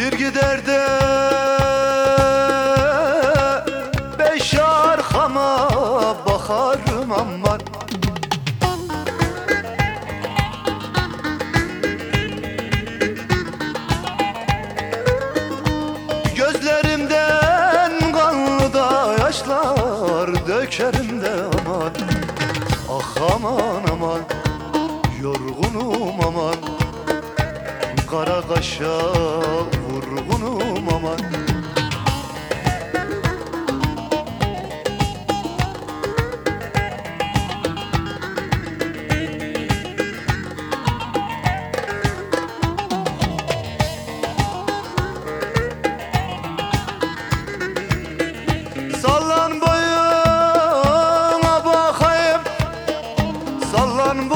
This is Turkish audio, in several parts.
bir gider de Beş arkama bakarım aman Gözlerimden kanlı da yaşlar dökerim de aman. Ah aman aman yorgunum aman. Kara kaşa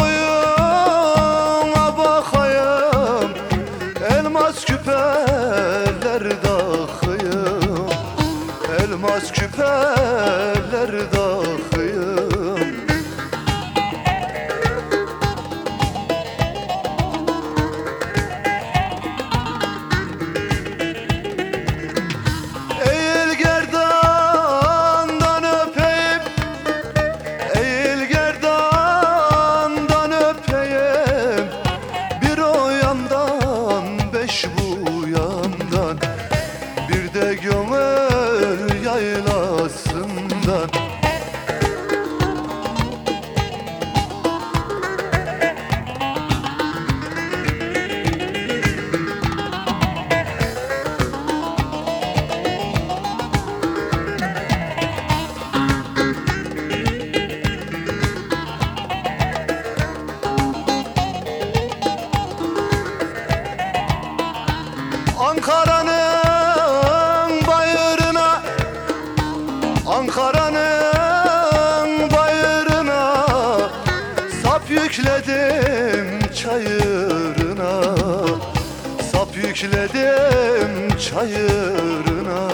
boyuna bakayım. Elmas küpeler takayım Elmas küpeler takayım de gömür yaylasından Ankara'nın yükledim çayırına. Sap yükledim çayırına.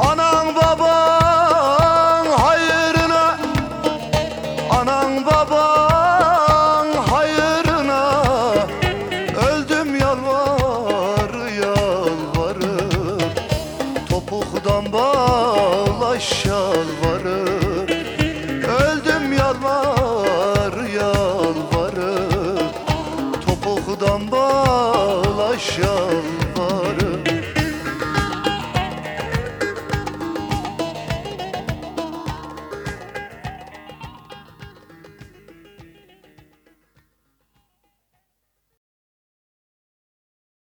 Anan baban hayırına. Anan baban Bağlaş yalvarır Öldüm yalvar yalvarır Topuktan bağlaş yalvarır